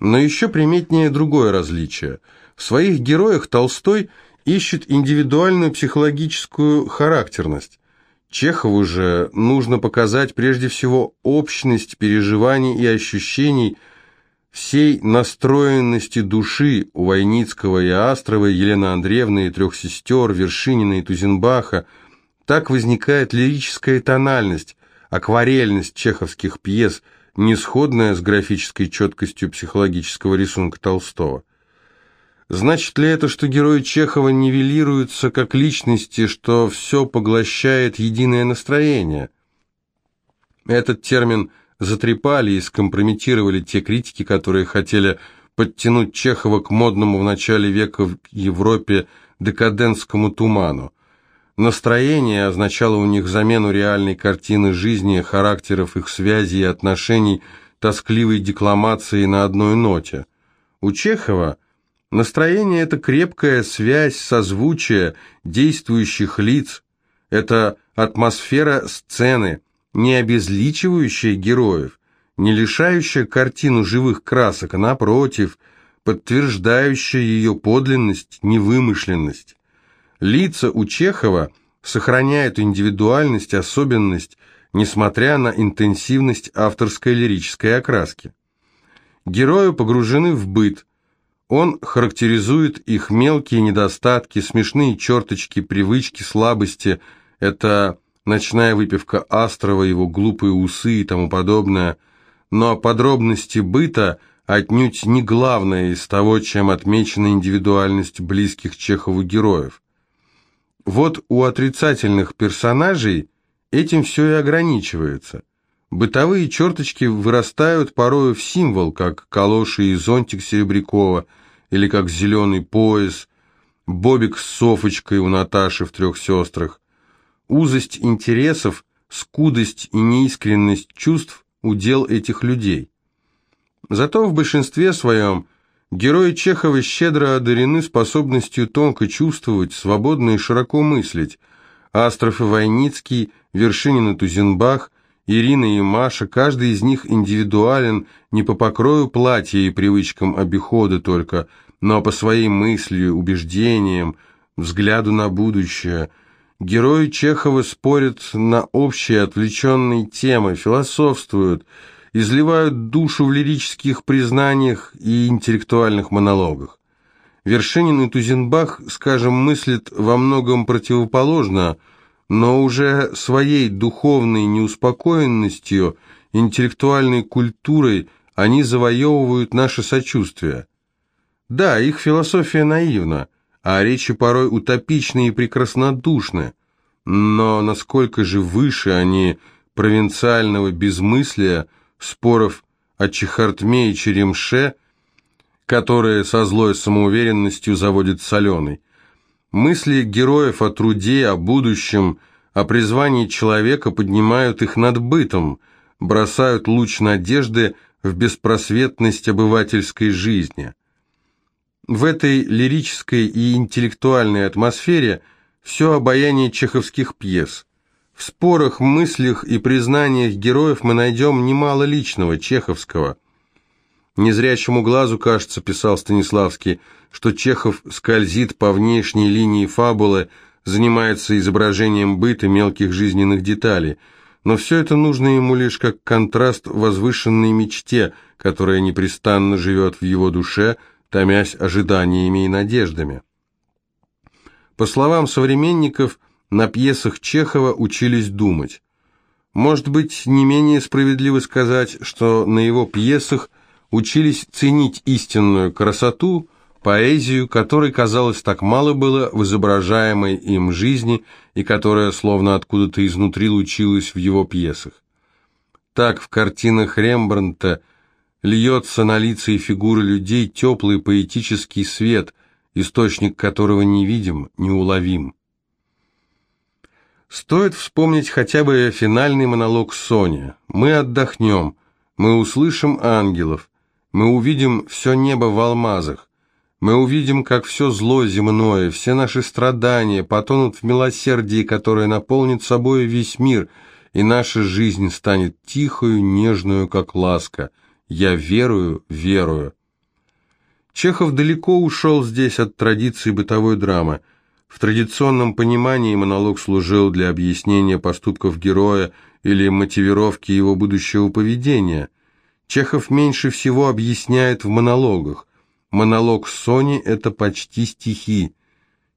Но еще приметнее другое различие. В своих героях Толстой ищет индивидуальную психологическую характерность. Чехову же нужно показать прежде всего общность переживаний и ощущений всей настроенности души у Войницкого и Астровой, Елены Андреевны и трех сестер, Вершинина и Тузенбаха. Так возникает лирическая тональность, акварельность чеховских пьес, не сходная с графической четкостью психологического рисунка Толстого. Значит ли это, что герои Чехова нивелируются как личности, что все поглощает единое настроение? Этот термин затрепали и скомпрометировали те критики, которые хотели подтянуть Чехова к модному в начале века в Европе декадентскому туману. Настроение означало у них замену реальной картины жизни, характеров их связей и отношений тоскливой декламацией на одной ноте. У Чехова – Настроение – это крепкая связь, созвучия действующих лиц, это атмосфера сцены, не обезличивающая героев, не лишающая картину живых красок, а напротив, подтверждающая ее подлинность, невымышленность. Лица у Чехова сохраняют индивидуальность, особенность, несмотря на интенсивность авторской лирической окраски. Герои погружены в быт, он характеризует их мелкие недостатки, смешные черточки, привычки, слабости. Это ночная выпивка Астрова, его глупые усы и тому подобное. Но подробности быта отнюдь не главное из того, чем отмечена индивидуальность близких Чехову героев. Вот у отрицательных персонажей этим все и ограничивается. Бытовые черточки вырастают порою в символ, как калоши и зонтик Серебрякова – или как зеленый пояс, бобик с софочкой у Наташи в трех сестрах. Узость интересов, скудость и неискренность чувств – удел этих людей. Зато в большинстве своем герои Чехова щедро одарены способностью тонко чувствовать, свободно и широко мыслить. Астров и Войницкий, Вершинин и Тузенбах – Ирина и Маша, каждый из них индивидуален не по покрою платья и привычкам обихода только, но по своей мысли, убеждениям, взгляду на будущее. Герои Чехова спорят на общие отвлеченные темы, философствуют, изливают душу в лирических признаниях и интеллектуальных монологах. Вершинин и Тузенбах, скажем, мыслят во многом противоположно – но уже своей духовной неуспокоенностью, интеллектуальной культурой они завоевывают наше сочувствие. Да, их философия наивна, а речи порой утопичны и прекраснодушны, но насколько же выше они провинциального безмыслия, споров о Чехартме и Черемше, которые со злой самоуверенностью заводит Соленый. Мысли героев о труде, о будущем, о призвании человека поднимают их над бытом, бросают луч надежды в беспросветность обывательской жизни. В этой лирической и интеллектуальной атмосфере все обаяние чеховских пьес. В спорах, мыслях и признаниях героев мы найдем немало личного, чеховского – Незрячему глазу кажется, писал Станиславский, что Чехов скользит по внешней линии фабулы, занимается изображением быта мелких жизненных деталей. Но все это нужно ему лишь как контраст возвышенной мечте, которая непрестанно живет в его душе, томясь ожиданиями и надеждами. По словам современников, на пьесах Чехова учились думать. Может быть, не менее справедливо сказать, что на его пьесах – учились ценить истинную красоту, поэзию, которой, казалось, так мало было в изображаемой им жизни и которая словно откуда-то изнутри лучилась в его пьесах. Так в картинах Рембрандта льется на лица и фигуры людей теплый поэтический свет, источник которого невидим, неуловим. Стоит вспомнить хотя бы финальный монолог Сони. «Мы отдохнем, мы услышим ангелов, мы увидим все небо в алмазах. Мы увидим, как все зло земное, все наши страдания потонут в милосердии, которое наполнит собой весь мир, и наша жизнь станет тихою, нежную, как ласка. Я верую, верую. Чехов далеко ушел здесь от традиции бытовой драмы. В традиционном понимании монолог служил для объяснения поступков героя или мотивировки его будущего поведения. Чехов меньше всего объясняет в монологах. Монолог Сони – это почти стихи.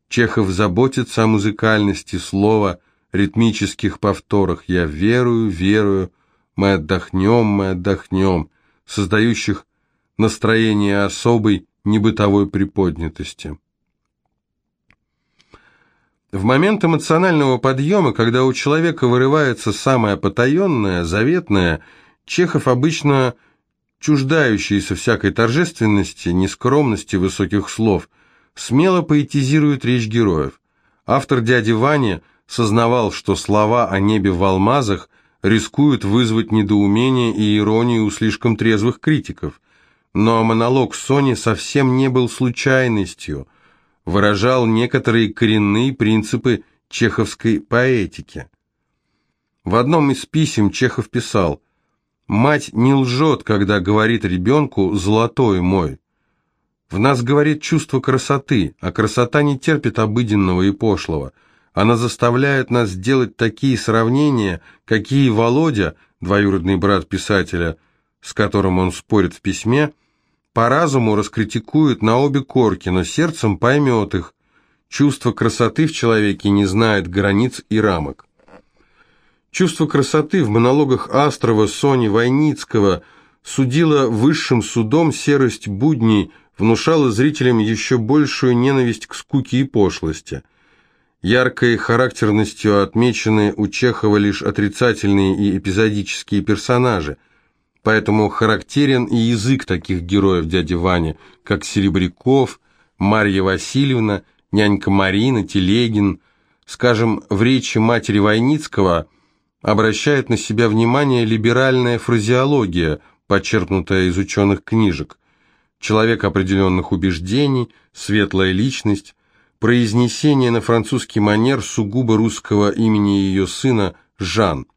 Чехов заботится о музыкальности слова, ритмических повторах «я верую, верую», «мы отдохнем, мы отдохнем», создающих настроение особой небытовой приподнятости. В момент эмоционального подъема, когда у человека вырывается самое потаенное, заветное, Чехов обычно чуждающийся всякой торжественности, нескромности высоких слов, смело поэтизирует речь героев. Автор «Дяди Вани» сознавал, что слова о небе в алмазах рискуют вызвать недоумение и иронию у слишком трезвых критиков. Но монолог Сони совсем не был случайностью, выражал некоторые коренные принципы чеховской поэтики. В одном из писем Чехов писал «Мать не лжет, когда говорит ребенку «золотой мой». В нас говорит чувство красоты, а красота не терпит обыденного и пошлого. Она заставляет нас делать такие сравнения, какие Володя, двоюродный брат писателя, с которым он спорит в письме, по разуму раскритикует на обе корки, но сердцем поймет их. Чувство красоты в человеке не знает границ и рамок. Чувство красоты в монологах Астрова, Сони, Войницкого судило высшим судом серость будней, внушало зрителям еще большую ненависть к скуке и пошлости. Яркой характерностью отмечены у Чехова лишь отрицательные и эпизодические персонажи – Поэтому характерен и язык таких героев дяди Вани, как Серебряков, Марья Васильевна, нянька Марина, Телегин. Скажем, в речи матери Войницкого обращает на себя внимание либеральная фразеология, почерпнутая из ученых книжек. Человек определенных убеждений, светлая личность, произнесение на французский манер сугубо русского имени ее сына Жан –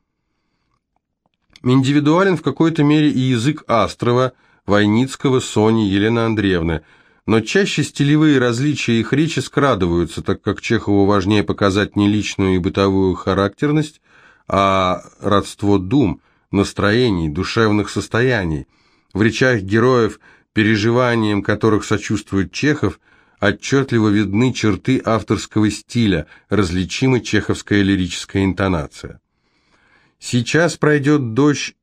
Индивидуален в какой-то мере и язык Астрова, Войницкого, Сони, Елены Андреевны, но чаще стилевые различия их речи скрадываются, так как Чехову важнее показать не личную и бытовую характерность, а родство дум, настроений, душевных состояний. В речах героев, переживаниям которых сочувствует Чехов, отчетливо видны черты авторского стиля, различимы чеховская лирическая интонация. «Сейчас пройдет дождь,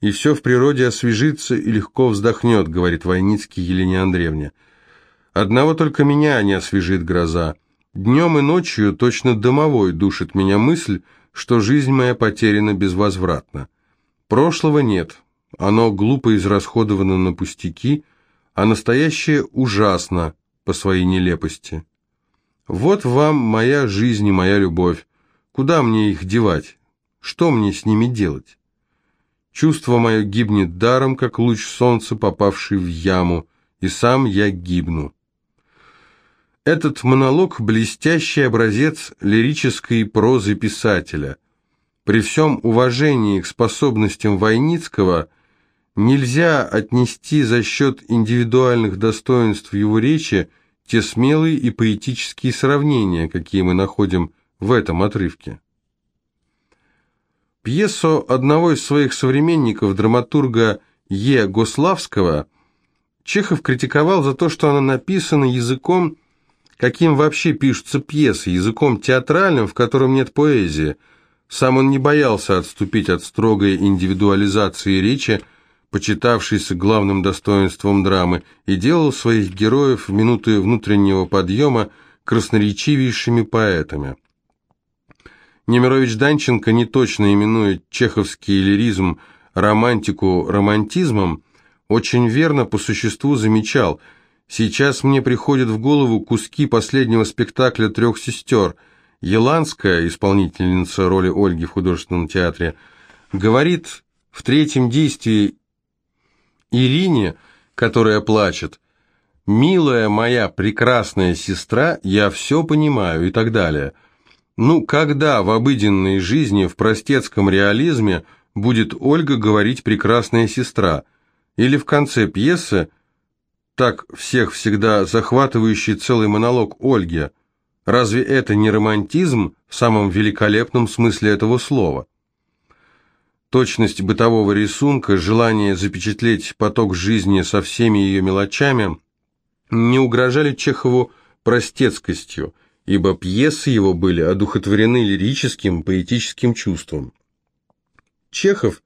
и все в природе освежится и легко вздохнет», говорит Войницкий Елене Андреевне. «Одного только меня не освежит гроза. Днем и ночью точно домовой душит меня мысль, что жизнь моя потеряна безвозвратно. Прошлого нет, оно глупо израсходовано на пустяки, а настоящее ужасно по своей нелепости. Вот вам моя жизнь и моя любовь. Куда мне их девать? Что мне с ними делать? Чувство мое гибнет даром, как луч солнца, попавший в яму, и сам я гибну. Этот монолог – блестящий образец лирической прозы писателя. При всем уважении к способностям Войницкого нельзя отнести за счет индивидуальных достоинств его речи те смелые и поэтические сравнения, какие мы находим в этом отрывке. Пьесу одного из своих современников, драматурга Е. Гославского, Чехов критиковал за то, что она написана языком, каким вообще пишутся пьесы, языком театральным, в котором нет поэзии. Сам он не боялся отступить от строгой индивидуализации речи, почитавшейся главным достоинством драмы, и делал своих героев в минуты внутреннего подъема красноречивейшими поэтами. Немирович Данченко, не точно именуя чеховский лиризм романтику романтизмом, очень верно по существу замечал «Сейчас мне приходят в голову куски последнего спектакля «Трех сестер». Еланская, исполнительница роли Ольги в художественном театре, говорит в третьем действии Ирине, которая плачет, «Милая моя прекрасная сестра, я все понимаю» и так далее – ну, когда в обыденной жизни, в простецком реализме будет Ольга говорить «прекрасная сестра»? Или в конце пьесы так всех всегда захватывающий целый монолог Ольги. Разве это не романтизм в самом великолепном смысле этого слова? Точность бытового рисунка, желание запечатлеть поток жизни со всеми ее мелочами не угрожали Чехову простецкостью, ибо пьесы его были одухотворены лирическим, поэтическим чувством. Чехов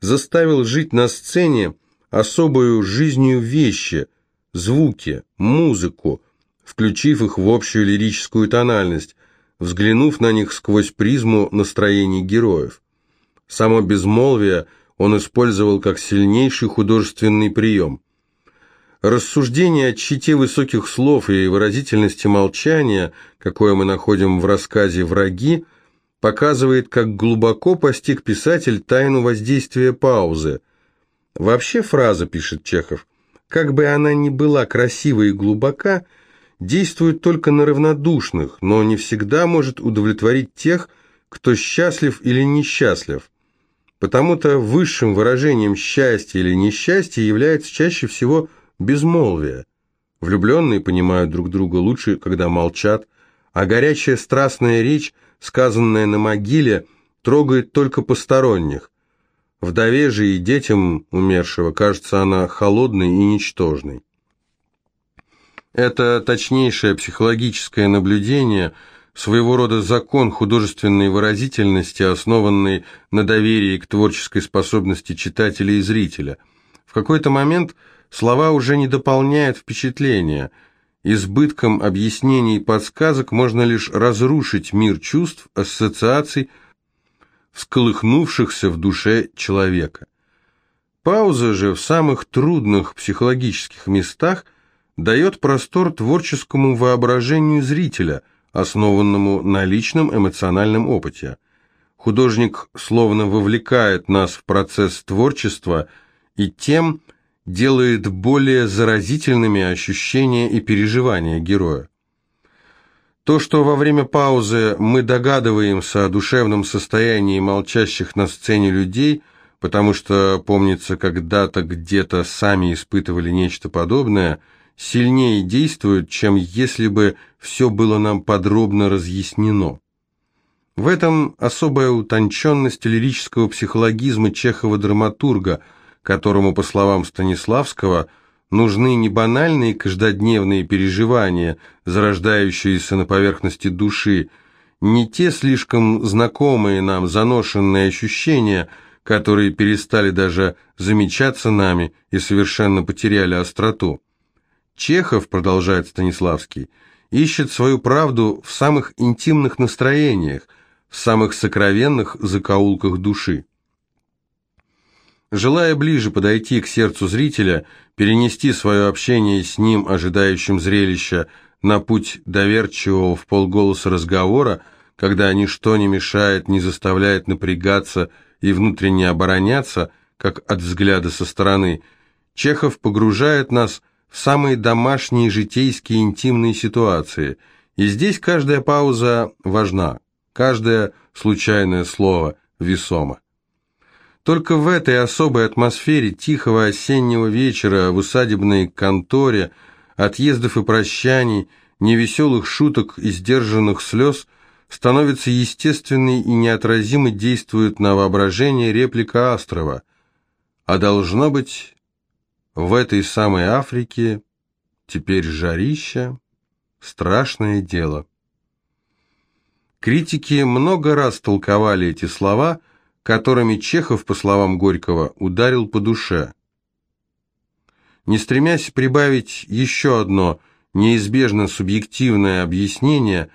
заставил жить на сцене особую жизнью вещи, звуки, музыку, включив их в общую лирическую тональность, взглянув на них сквозь призму настроений героев. Само безмолвие он использовал как сильнейший художественный прием. Рассуждение о чите высоких слов и выразительности молчания, какое мы находим в рассказе «Враги», показывает, как глубоко постиг писатель тайну воздействия паузы. Вообще фраза, пишет Чехов, как бы она ни была красива и глубока, действует только на равнодушных, но не всегда может удовлетворить тех, кто счастлив или несчастлив. Потому-то высшим выражением счастья или несчастья является чаще всего безмолвие. Влюбленные понимают друг друга лучше, когда молчат, а горячая страстная речь, сказанная на могиле, трогает только посторонних. Вдове же и детям умершего кажется она холодной и ничтожной. Это точнейшее психологическое наблюдение, своего рода закон художественной выразительности, основанный на доверии к творческой способности читателя и зрителя. В какой-то момент слова уже не дополняют впечатления. Избытком объяснений и подсказок можно лишь разрушить мир чувств, ассоциаций, всколыхнувшихся в душе человека. Пауза же в самых трудных психологических местах дает простор творческому воображению зрителя, основанному на личном эмоциональном опыте. Художник словно вовлекает нас в процесс творчества и тем делает более заразительными ощущения и переживания героя. То, что во время паузы мы догадываемся о душевном состоянии молчащих на сцене людей, потому что, помнится, когда-то где-то сами испытывали нечто подобное, сильнее действует, чем если бы все было нам подробно разъяснено. В этом особая утонченность лирического психологизма Чехова-драматурга, которому, по словам Станиславского, нужны не банальные каждодневные переживания, зарождающиеся на поверхности души, не те слишком знакомые нам заношенные ощущения, которые перестали даже замечаться нами и совершенно потеряли остроту. Чехов, продолжает Станиславский, ищет свою правду в самых интимных настроениях, в самых сокровенных закоулках души. Желая ближе подойти к сердцу зрителя, перенести свое общение с ним, ожидающим зрелища, на путь доверчивого в полголоса разговора, когда ничто не мешает, не заставляет напрягаться и внутренне обороняться, как от взгляда со стороны, Чехов погружает нас в самые домашние житейские интимные ситуации, и здесь каждая пауза важна, каждое случайное слово весомо. Только в этой особой атмосфере тихого осеннего вечера в усадебной конторе, отъездов и прощаний, невеселых шуток и сдержанных слез становится естественной и неотразимо действует на воображение реплика Астрова. А должно быть, в этой самой Африке теперь жарища, страшное дело. Критики много раз толковали эти слова – которыми Чехов, по словам Горького, ударил по душе. Не стремясь прибавить еще одно неизбежно субъективное объяснение,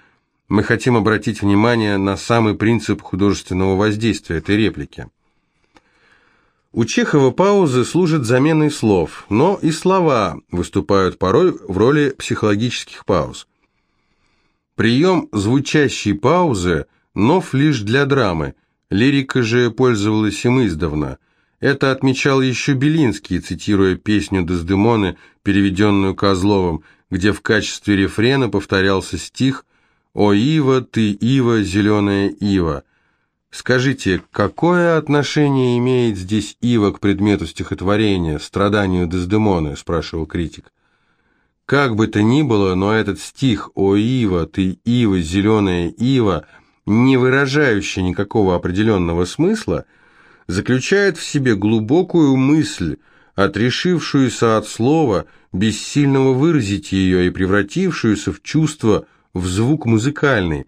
мы хотим обратить внимание на самый принцип художественного воздействия этой реплики. У Чехова паузы служат заменой слов, но и слова выступают порой в роли психологических пауз. Прием звучащей паузы нов лишь для драмы, Лирика же пользовалась им издавна. Это отмечал еще Белинский, цитируя песню Дездемоны, переведенную Козловым, где в качестве рефрена повторялся стих «О, Ива, ты, Ива, зеленая Ива». Скажите, какое отношение имеет здесь Ива к предмету стихотворения, страданию Дездемоны, спрашивал критик. Как бы то ни было, но этот стих «О, Ива, ты Ива, зеленая Ива», не выражающий никакого определенного смысла, заключает в себе глубокую мысль, отрешившуюся от слова, бессильного выразить ее и превратившуюся в чувство, в звук музыкальный.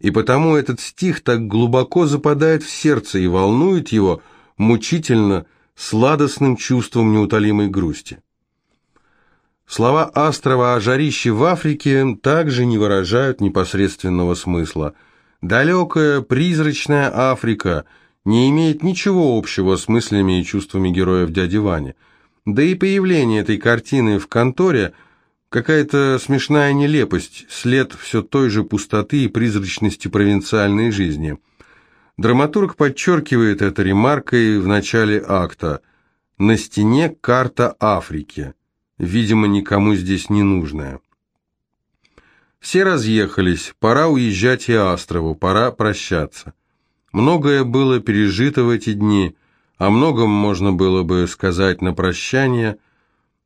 И потому этот стих так глубоко западает в сердце и волнует его мучительно, сладостным чувством неутолимой грусти. Слова Астрова о жарище в Африке также не выражают непосредственного смысла. Далекая, призрачная Африка не имеет ничего общего с мыслями и чувствами героев дяди Вани. Да и появление этой картины в конторе – какая-то смешная нелепость, след все той же пустоты и призрачности провинциальной жизни. Драматург подчеркивает это ремаркой в начале акта. На стене карта Африки видимо, никому здесь не нужная. Все разъехались, пора уезжать и Астрову, пора прощаться. Многое было пережито в эти дни, о многом можно было бы сказать на прощание,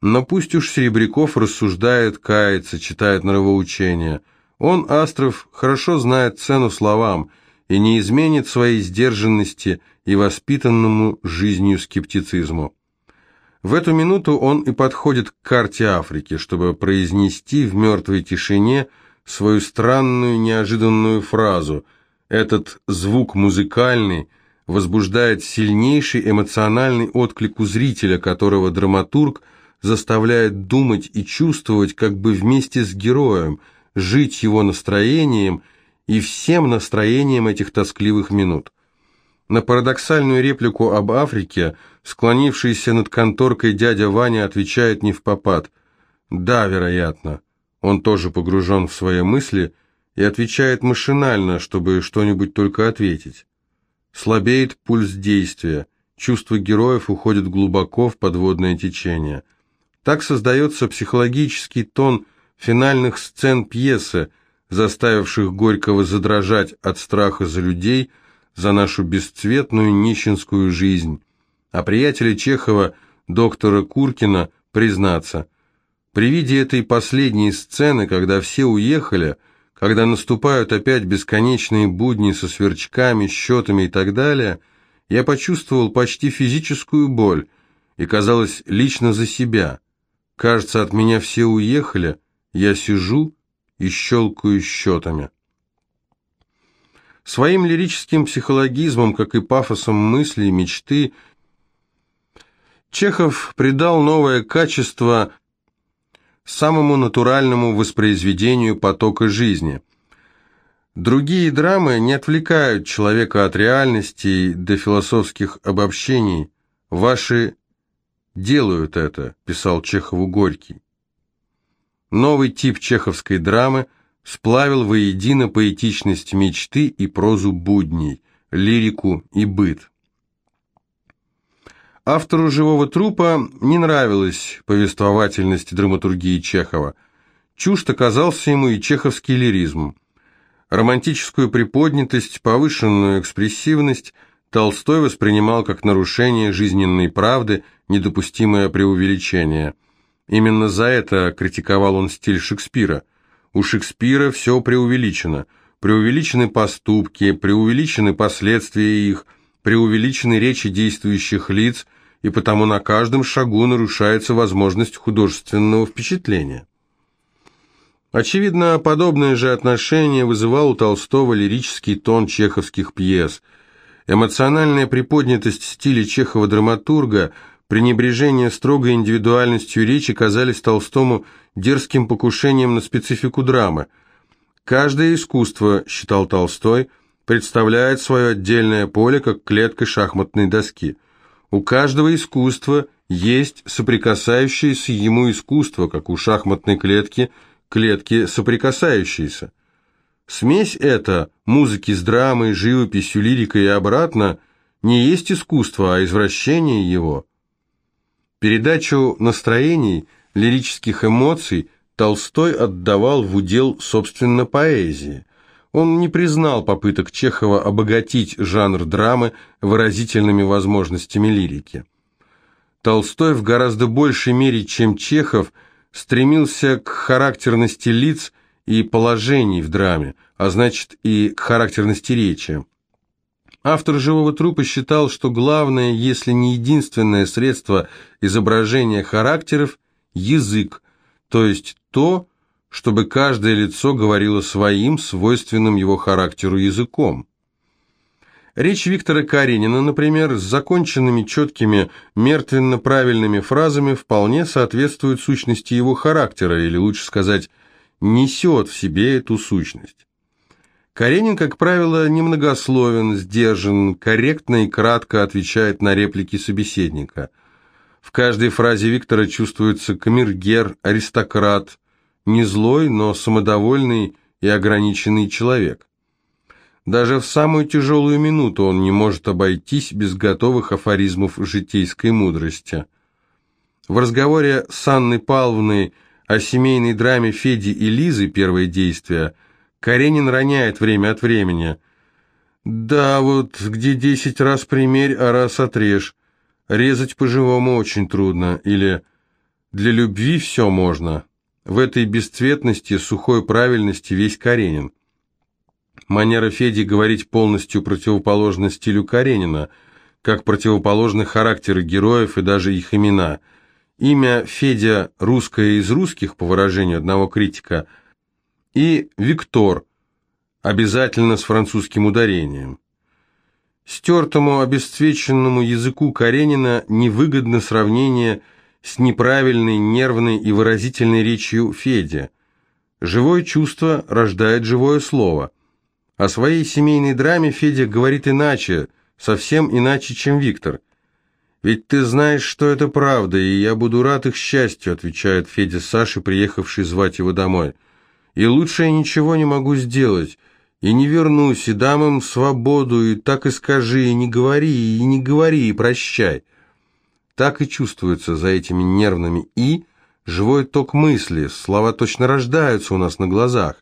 но пусть уж Серебряков рассуждает, кается, читает нравоучения. Он, Астров, хорошо знает цену словам и не изменит своей сдержанности и воспитанному жизнью скептицизму. В эту минуту он и подходит к карте Африки, чтобы произнести в мертвой тишине свою странную неожиданную фразу. Этот звук музыкальный возбуждает сильнейший эмоциональный отклик у зрителя, которого драматург заставляет думать и чувствовать как бы вместе с героем, жить его настроением и всем настроением этих тоскливых минут. На парадоксальную реплику об Африке, склонившийся над конторкой дядя Ваня отвечает не в попад. «Да, вероятно». Он тоже погружен в свои мысли и отвечает машинально, чтобы что-нибудь только ответить. Слабеет пульс действия, чувства героев уходят глубоко в подводное течение. Так создается психологический тон финальных сцен пьесы, заставивших Горького задрожать от страха за людей – за нашу бесцветную нищенскую жизнь, а приятеля Чехова, доктора Куркина, признаться. При виде этой последней сцены, когда все уехали, когда наступают опять бесконечные будни со сверчками, счетами и так далее, я почувствовал почти физическую боль и, казалось, лично за себя. Кажется, от меня все уехали, я сижу и щелкаю счетами. Своим лирическим психологизмом, как и пафосом мысли и мечты, Чехов придал новое качество самому натуральному воспроизведению потока жизни. Другие драмы не отвлекают человека от реальности до философских обобщений. Ваши делают это, писал Чехову Горький. Новый тип чеховской драмы сплавил воедино поэтичность мечты и прозу будней, лирику и быт. Автору «Живого трупа» не нравилась повествовательность драматургии Чехова. Чужд оказался ему и чеховский лиризм. Романтическую приподнятость, повышенную экспрессивность Толстой воспринимал как нарушение жизненной правды, недопустимое преувеличение. Именно за это критиковал он стиль Шекспира – у Шекспира все преувеличено. Преувеличены поступки, преувеличены последствия их, преувеличены речи действующих лиц, и потому на каждом шагу нарушается возможность художественного впечатления. Очевидно, подобное же отношение вызывал у Толстого лирический тон чеховских пьес. Эмоциональная приподнятость стиля Чехова-драматурга – Пренебрежение строгой индивидуальностью речи казались Толстому дерзким покушением на специфику драмы. «Каждое искусство, — считал Толстой, — представляет свое отдельное поле, как клетка шахматной доски. У каждого искусства есть соприкасающееся ему искусство, как у шахматной клетки, клетки соприкасающиеся. Смесь эта, музыки с драмой, живописью, лирикой и обратно, не есть искусство, а извращение его». Передачу настроений, лирических эмоций Толстой отдавал в удел, собственно, поэзии. Он не признал попыток Чехова обогатить жанр драмы выразительными возможностями лирики. Толстой в гораздо большей мере, чем Чехов, стремился к характерности лиц и положений в драме, а значит и к характерности речи. Автор «Живого трупа» считал, что главное, если не единственное средство изображения характеров – язык, то есть то, чтобы каждое лицо говорило своим, свойственным его характеру языком. Речь Виктора Каренина, например, с законченными четкими, мертвенно-правильными фразами вполне соответствует сущности его характера, или лучше сказать, несет в себе эту сущность. Каренин, как правило, немногословен, сдержан, корректно и кратко отвечает на реплики собеседника. В каждой фразе Виктора чувствуется камергер, аристократ, не злой, но самодовольный и ограниченный человек. Даже в самую тяжелую минуту он не может обойтись без готовых афоризмов житейской мудрости. В разговоре с Анной Павловной о семейной драме Феди и Лизы «Первое действие» Каренин роняет время от времени. «Да, вот где десять раз примерь, а раз отрежь. Резать по-живому очень трудно». Или «Для любви все можно». В этой бесцветности, сухой правильности весь Каренин. Манера Феди говорить полностью противоположна стилю Каренина, как противоположны характеры героев и даже их имена. Имя Федя «русское из русских», по выражению одного критика – и Виктор, обязательно с французским ударением. Стертому, обесцвеченному языку Каренина невыгодно сравнение с неправильной, нервной и выразительной речью Федя. Живое чувство рождает живое слово. О своей семейной драме Федя говорит иначе, совсем иначе, чем Виктор. «Ведь ты знаешь, что это правда, и я буду рад их счастью», отвечает Федя Саше, приехавший звать его домой и лучше я ничего не могу сделать, и не вернусь, и дам им свободу, и так и скажи, и не говори, и не говори, и прощай. Так и чувствуется за этими нервными «и» живой ток мысли, слова точно рождаются у нас на глазах.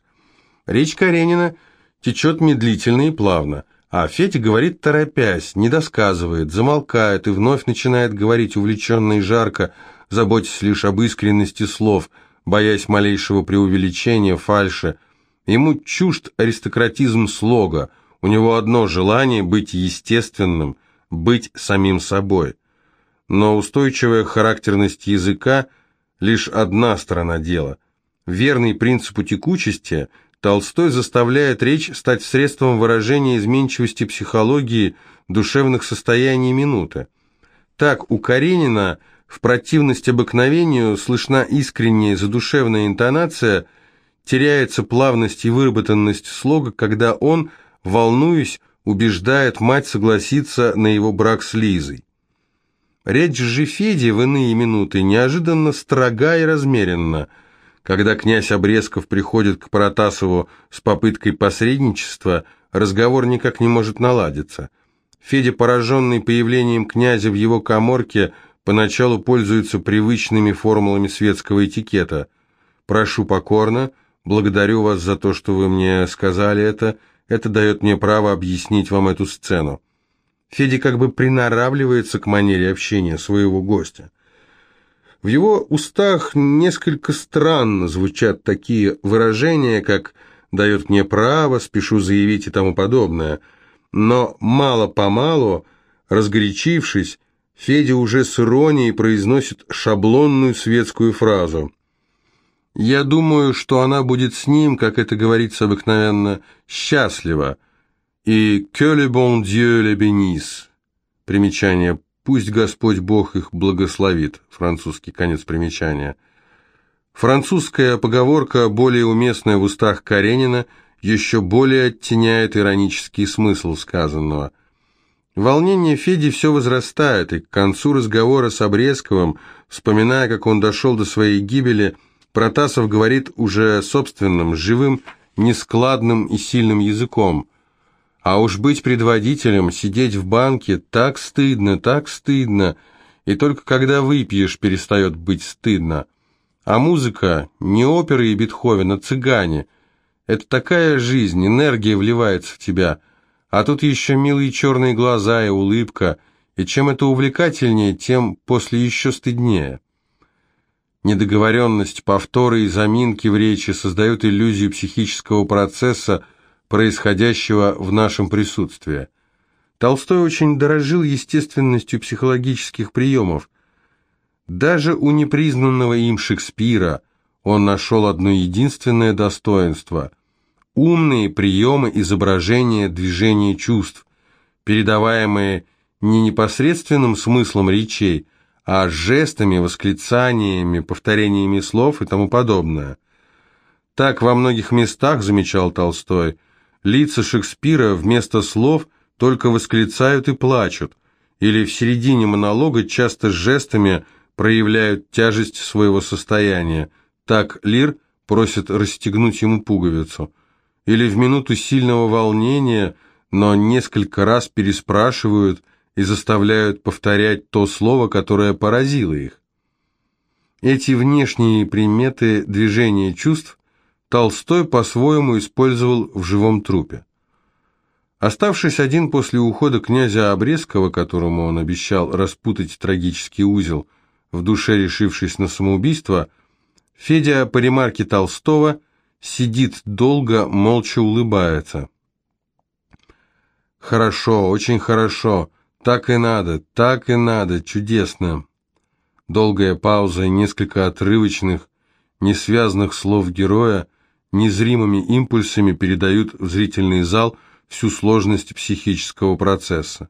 Речь Каренина течет медлительно и плавно, а Федя говорит торопясь, не досказывает, замолкает и вновь начинает говорить увлеченно и жарко, заботясь лишь об искренности слов – боясь малейшего преувеличения, фальши. Ему чужд аристократизм слога, у него одно желание быть естественным, быть самим собой. Но устойчивая характерность языка – лишь одна сторона дела. Верный принципу текучести, Толстой заставляет речь стать средством выражения изменчивости психологии душевных состояний минуты. Так, у Каренина – в противность обыкновению слышна искренняя задушевная интонация, теряется плавность и выработанность слога, когда он, волнуясь, убеждает мать согласиться на его брак с Лизой. Речь же Феди в иные минуты неожиданно строга и размеренна. Когда князь Обрезков приходит к Паратасову с попыткой посредничества, разговор никак не может наладиться. Федя, пораженный появлением князя в его коморке, поначалу пользуются привычными формулами светского этикета. «Прошу покорно, благодарю вас за то, что вы мне сказали это, это дает мне право объяснить вам эту сцену». Федя как бы приноравливается к манере общения своего гостя. В его устах несколько странно звучат такие выражения, как «дает мне право», «спешу заявить» и тому подобное. Но мало-помалу, разгорячившись, Федя уже с иронией произносит шаблонную светскую фразу. «Я думаю, что она будет с ним, как это говорится обыкновенно, счастлива, и «que le bon Dieu le bénisse». Примечание «Пусть Господь Бог их благословит», французский конец примечания. Французская поговорка, более уместная в устах Каренина, еще более оттеняет иронический смысл сказанного – Волнение Феди все возрастает, и к концу разговора с Обрезковым, вспоминая, как он дошел до своей гибели, Протасов говорит уже собственным, живым, нескладным и сильным языком. А уж быть предводителем, сидеть в банке, так стыдно, так стыдно, и только когда выпьешь, перестает быть стыдно. А музыка не оперы и Бетховен, а цыгане. Это такая жизнь, энергия вливается в тебя – а тут еще милые черные глаза и улыбка, и чем это увлекательнее, тем после еще стыднее. Недоговоренность, повторы и заминки в речи создают иллюзию психического процесса, происходящего в нашем присутствии. Толстой очень дорожил естественностью психологических приемов. Даже у непризнанного им Шекспира он нашел одно единственное достоинство – умные приемы изображения движения чувств, передаваемые не непосредственным смыслом речей, а жестами, восклицаниями, повторениями слов и тому подобное. Так во многих местах, замечал Толстой, лица Шекспира вместо слов только восклицают и плачут, или в середине монолога часто жестами проявляют тяжесть своего состояния. Так Лир просит расстегнуть ему пуговицу. Или в минуту сильного волнения, но несколько раз переспрашивают – и заставляют повторять то слово, которое поразило их. Эти внешние приметы движения чувств Толстой по-своему использовал в живом трупе. Оставшись один после ухода князя Обрезкова, которому он обещал распутать трагический узел, в душе решившись на самоубийство, Федя по ремарке Толстого сидит долго, молча улыбается. «Хорошо, очень хорошо. Так и надо, так и надо, чудесно. Долгая пауза и несколько отрывочных, несвязанных слов героя незримыми импульсами передают в зрительный зал всю сложность психического процесса.